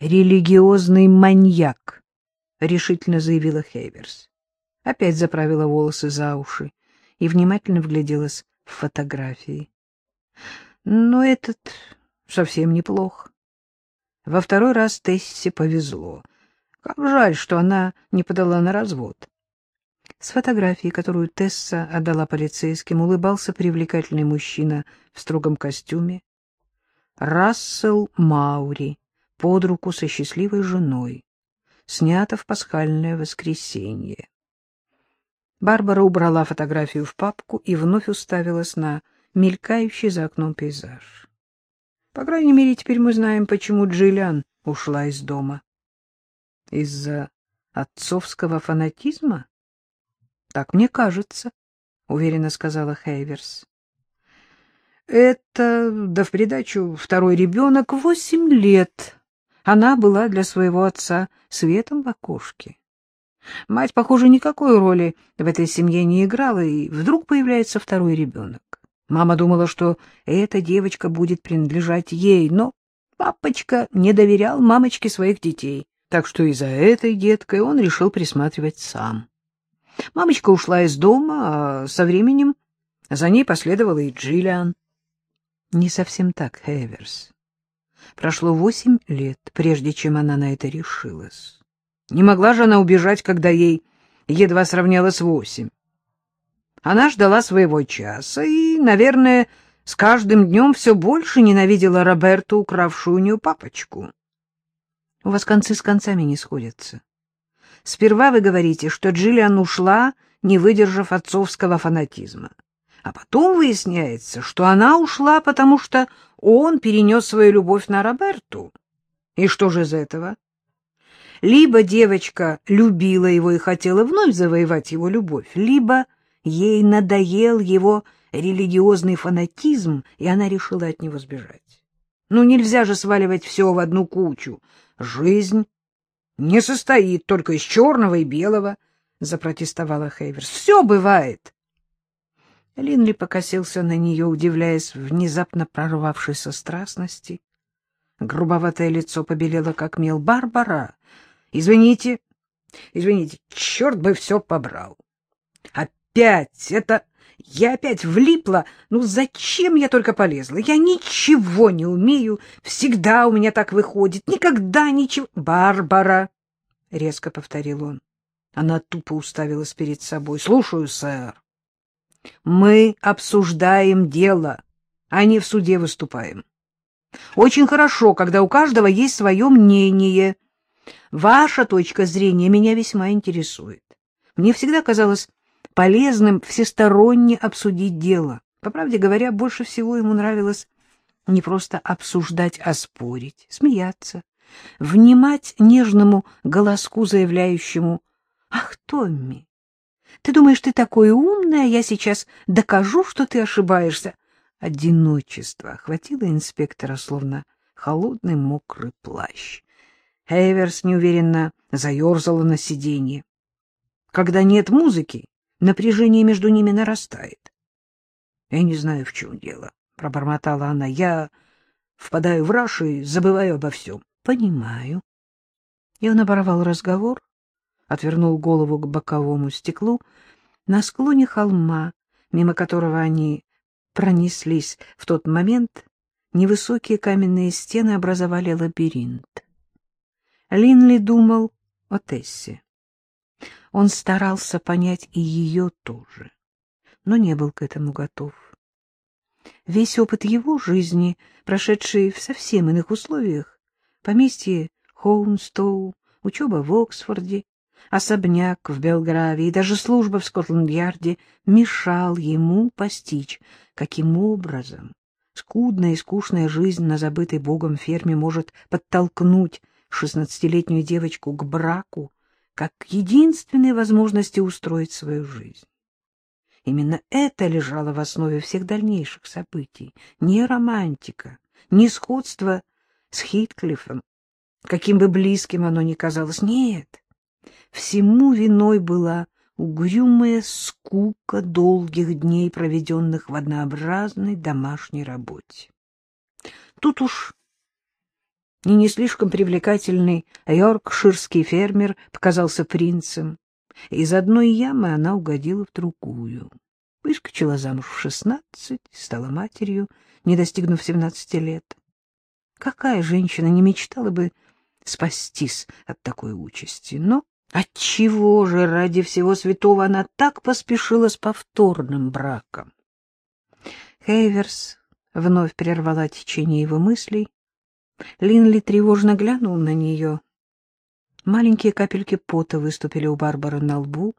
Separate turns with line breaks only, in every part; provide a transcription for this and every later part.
религиозный маньяк, — решительно заявила Хейверс. Опять заправила волосы за уши и внимательно вгляделась в фотографии. Но этот совсем неплох. Во второй раз Тессе повезло. Как жаль, что она не подала на развод. С фотографией, которую Тесса отдала полицейским, улыбался привлекательный мужчина в строгом костюме. Рассел Маури под руку со счастливой женой. Снято в пасхальное воскресенье. Барбара убрала фотографию в папку и вновь уставилась на мелькающий за окном пейзаж. По крайней мере, теперь мы знаем, почему Джиллиан ушла из дома. Из-за отцовского фанатизма? Так мне кажется, — уверенно сказала Хейверс. Это, да в придачу, второй ребенок, восемь лет. Она была для своего отца светом в окошке. Мать, похоже, никакой роли в этой семье не играла, и вдруг появляется второй ребенок. Мама думала, что эта девочка будет принадлежать ей, но папочка не доверял мамочке своих детей, так что и за этой деткой он решил присматривать сам. Мамочка ушла из дома, а со временем за ней последовала и Джиллиан. Не совсем так, Хеверс. Прошло восемь лет, прежде чем она на это решилась. Не могла же она убежать, когда ей едва сравнялось восемь. Она ждала своего часа и, наверное, с каждым днем все больше ненавидела Роберту, укравшую у нее папочку. У вас концы с концами не сходятся. Сперва вы говорите, что Джиллиан ушла, не выдержав отцовского фанатизма. А потом выясняется, что она ушла, потому что он перенес свою любовь на Роберту. И что же из этого? Либо девочка любила его и хотела вновь завоевать его любовь, либо ей надоел его религиозный фанатизм, и она решила от него сбежать. Ну, нельзя же сваливать все в одну кучу. Жизнь не состоит только из черного и белого, — запротестовала Хейверс. — Все бывает. Линли покосился на нее, удивляясь внезапно прорвавшейся страстности. Грубоватое лицо побелело, как мел. — Барбара, извините, извините, черт бы все побрал. Опять это... Я опять влипла. Ну зачем я только полезла? Я ничего не умею. Всегда у меня так выходит. Никогда ничего... Барбара, — резко повторил он. Она тупо уставилась перед собой. Слушаю, сэр. Мы обсуждаем дело, а не в суде выступаем. Очень хорошо, когда у каждого есть свое мнение. Ваша точка зрения меня весьма интересует. Мне всегда казалось полезным всесторонне обсудить дело. По правде говоря, больше всего ему нравилось не просто обсуждать, а спорить, смеяться, внимать нежному голоску, заявляющему «Ах, Томми, ты думаешь, ты такой умный, а я сейчас докажу, что ты ошибаешься?» Одиночество охватило инспектора, словно холодный мокрый плащ. Эверс неуверенно заерзала на сиденье. Когда нет музыки, напряжение между ними нарастает. — Я не знаю, в чем дело, — пробормотала она. — Я впадаю в раж и забываю обо всем. — Понимаю. И он оборвал разговор, отвернул голову к боковому стеклу. На склоне холма, мимо которого они пронеслись в тот момент, невысокие каменные стены образовали лабиринт. Линли думал о Тессе. Он старался понять и ее тоже, но не был к этому готов. Весь опыт его жизни, прошедший в совсем иных условиях, поместье Хоунстоу, учеба в Оксфорде, особняк в Белграве и даже служба в Скотланд-Ярде мешал ему постичь, каким образом скудная и скучная жизнь на забытой богом ферме может подтолкнуть шестнадцатилетнюю девочку к браку как единственной возможности устроить свою жизнь. Именно это лежало в основе всех дальнейших событий. Не романтика, не сходство с Хитклиффом, каким бы близким оно ни казалось. Нет, всему виной была угрюмая скука долгих дней, проведенных в однообразной домашней работе. Тут уж и не слишком привлекательный йоркширский фермер показался принцем. Из одной ямы она угодила в другую. Выскочила замуж в шестнадцать, стала матерью, не достигнув семнадцати лет. Какая женщина не мечтала бы спастись от такой участи? Но отчего же ради всего святого она так поспешила с повторным браком? Хейверс вновь прервала течение его мыслей. Линли тревожно глянул на нее. Маленькие капельки пота выступили у Барбары на лбу,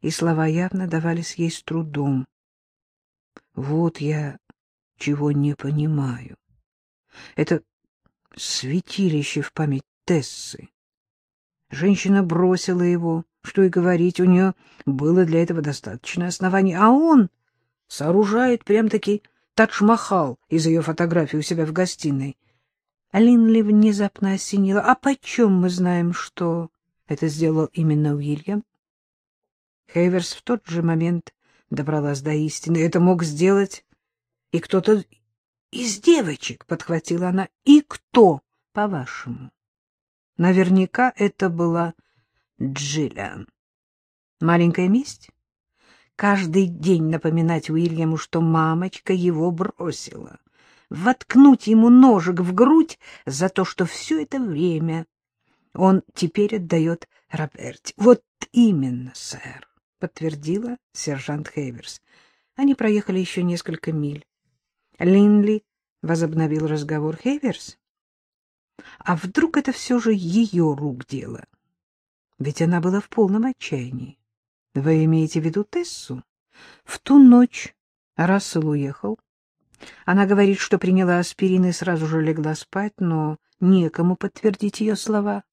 и слова явно давались ей с трудом. Вот я чего не понимаю. Это святилище в память Тессы. Женщина бросила его, что и говорить, у нее было для этого достаточно оснований, а он сооружает прям-таки Тадж-Махал из ее фотографии у себя в гостиной. Линли внезапно осенила. А почем мы знаем, что это сделал именно Уильям? Хейверс в тот же момент добралась до истины. Это мог сделать и кто-то из девочек, — подхватила она. И кто, по-вашему? Наверняка это была Джиллиан. Маленькая месть? Каждый день напоминать Уильяму, что мамочка его бросила воткнуть ему ножик в грудь за то, что все это время он теперь отдает Роберте. — Вот именно, сэр, — подтвердила сержант Хейверс. Они проехали еще несколько миль. Линли возобновил разговор. — Хейверс? А вдруг это все же ее рук дело? Ведь она была в полном отчаянии. Вы имеете в виду Тессу? В ту ночь Рассел уехал. Она говорит, что приняла аспирин и сразу же легла спать, но некому подтвердить ее слова.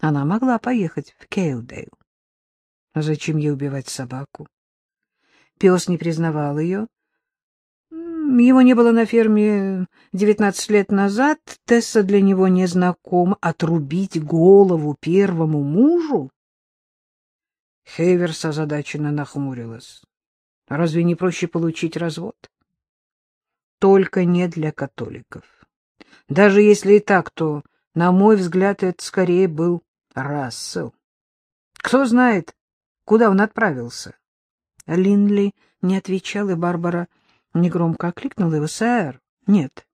Она могла поехать в Кейлдейл. Зачем ей убивать собаку? Пес не признавал ее. Его не было на ферме девятнадцать лет назад. Тесса для него не знакома. Отрубить голову первому мужу? Хейверс озадаченно нахмурилась. Разве не проще получить развод? только не для католиков. Даже если и так, то, на мой взгляд, это скорее был Рассел. Кто знает, куда он отправился? Линли не отвечал, и Барбара негромко окликнула его. — Сэр, нет.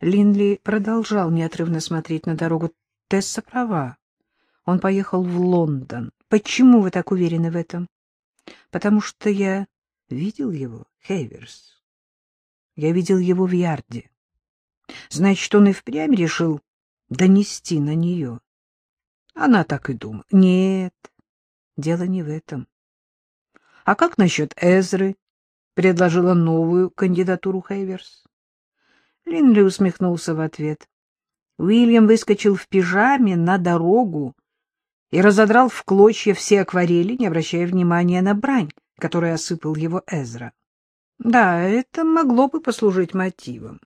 Линли продолжал неотрывно смотреть на дорогу. Тесса права. Он поехал в Лондон. Почему вы так уверены в этом? — Потому что я видел его, Хейверс. Я видел его в ярде. Значит, он и впрямь решил донести на нее. Она так и думала. Нет, дело не в этом. А как насчет Эзры? Предложила новую кандидатуру Хейверс. Линли усмехнулся в ответ. Уильям выскочил в пижаме на дорогу и разодрал в клочья все акварели, не обращая внимания на брань, которой осыпал его Эзра. Да, это могло бы послужить мотивом.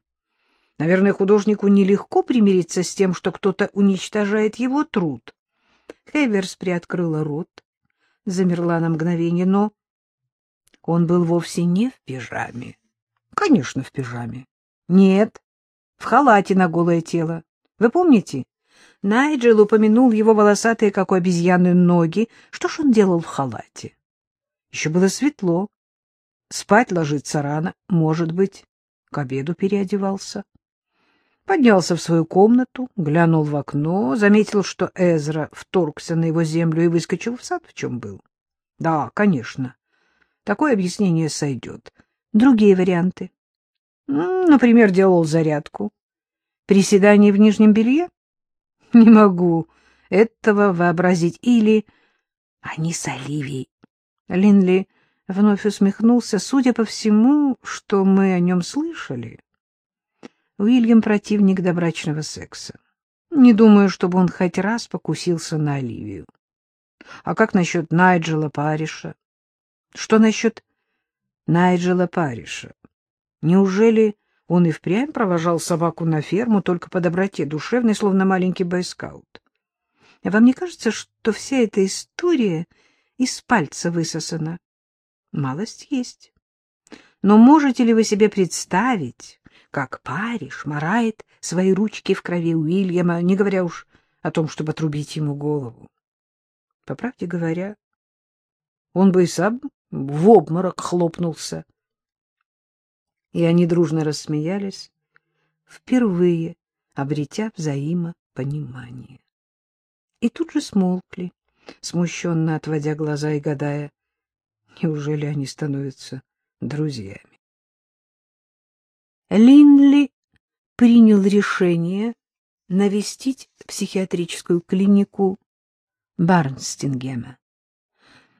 Наверное, художнику нелегко примириться с тем, что кто-то уничтожает его труд. Хейверс приоткрыла рот, замерла на мгновение, но он был вовсе не в пижаме. Конечно, в пижаме. Нет, в халате на голое тело. Вы помните? Найджел упомянул его волосатые, как у обезьяны, ноги. Что ж он делал в халате? Еще было светло. Спать ложиться рано, может быть, к обеду переодевался. Поднялся в свою комнату, глянул в окно, заметил, что Эзра вторгся на его землю и выскочил в сад, в чем был. Да, конечно, такое объяснение сойдет. Другие варианты. Например, делал зарядку. Приседание в нижнем белье? Не могу этого вообразить. Или они с Оливией. Линли вновь усмехнулся. Судя по всему, что мы о нем слышали, Уильям противник добрачного секса. Не думаю, чтобы он хоть раз покусился на Оливию. А как насчет Найджела Париша? Что насчет Найджела Париша? Неужели он и впрямь провожал собаку на ферму только по доброте душевной, словно маленький бойскаут? Вам не кажется, что вся эта история из пальца высосана? Малость есть. Но можете ли вы себе представить, как Париж марает свои ручки в крови Уильяма, не говоря уж о том, чтобы отрубить ему голову. По правде говоря, он бы и сам в обморок хлопнулся. И они дружно рассмеялись, впервые обретя взаимопонимание. И тут же смолкли, смущенно отводя глаза и гадая, неужели они становятся друзьями. Линли принял решение навестить психиатрическую клинику Барнстингема.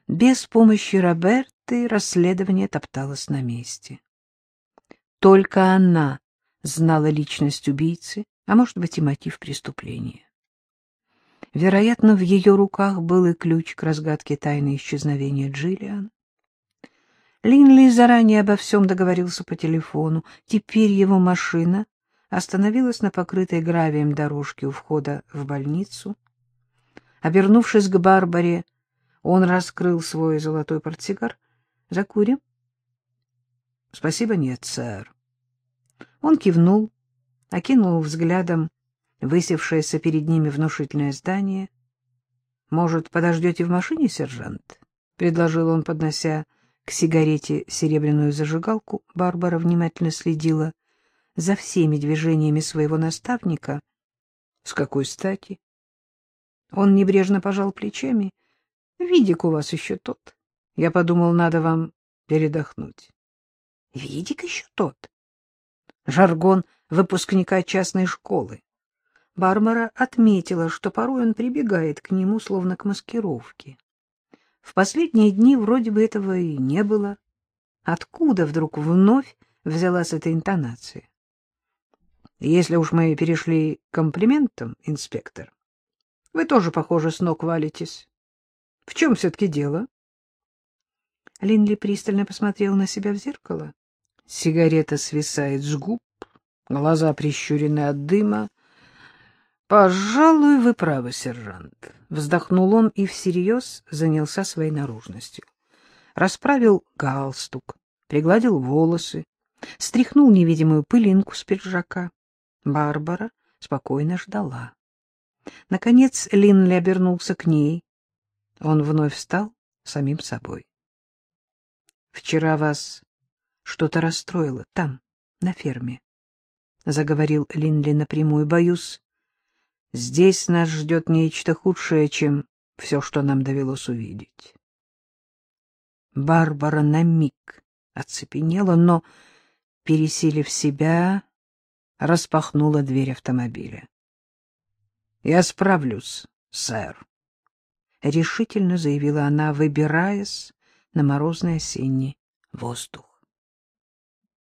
Без помощи Роберты расследование топталось на месте. Только она знала личность убийцы, а может быть и мотив преступления. Вероятно, в ее руках был и ключ к разгадке тайны исчезновения Джиллиан. Линли заранее обо всем договорился по телефону. Теперь его машина остановилась на покрытой гравием дорожке у входа в больницу. Обернувшись к Барбаре, он раскрыл свой золотой портсигар. «Закурим?» «Спасибо, нет, сэр». Он кивнул, окинул взглядом высевшееся перед ними внушительное здание. «Может, подождете в машине, сержант?» — предложил он, поднося к сигарете серебряную зажигалку. Барбара внимательно следила за всеми движениями своего наставника. С какой стати? Он небрежно пожал плечами. Видик у вас еще тот. Я подумал, надо вам передохнуть. Видик еще тот. Жаргон выпускника частной школы. Барбара отметила, что порой он прибегает к нему, словно к маскировке. В последние дни вроде бы этого и не было. Откуда вдруг вновь взялась эта интонация? Если уж мы перешли к комплиментам, инспектор, вы тоже, похоже, с ног валитесь. В чем все-таки дело? Линли пристально посмотрел на себя в зеркало. Сигарета свисает с губ, глаза прищурены от дыма. «Пожалуй, вы правы, сержант», — вздохнул он и всерьез занялся своей наружностью. Расправил галстук, пригладил волосы, стряхнул невидимую пылинку с пиджака. Барбара спокойно ждала. Наконец Линли обернулся к ней. Он вновь стал самим собой. — Вчера вас что-то расстроило там, на ферме, — заговорил Линли напрямую. — Боюсь, здесь нас ждет нечто худшее, чем все, что нам довелось увидеть. Барбара на миг оцепенела, но, пересилив себя, распахнула дверь автомобиля. — Я справлюсь, сэр, — решительно заявила она, выбираясь на морозный осенний воздух.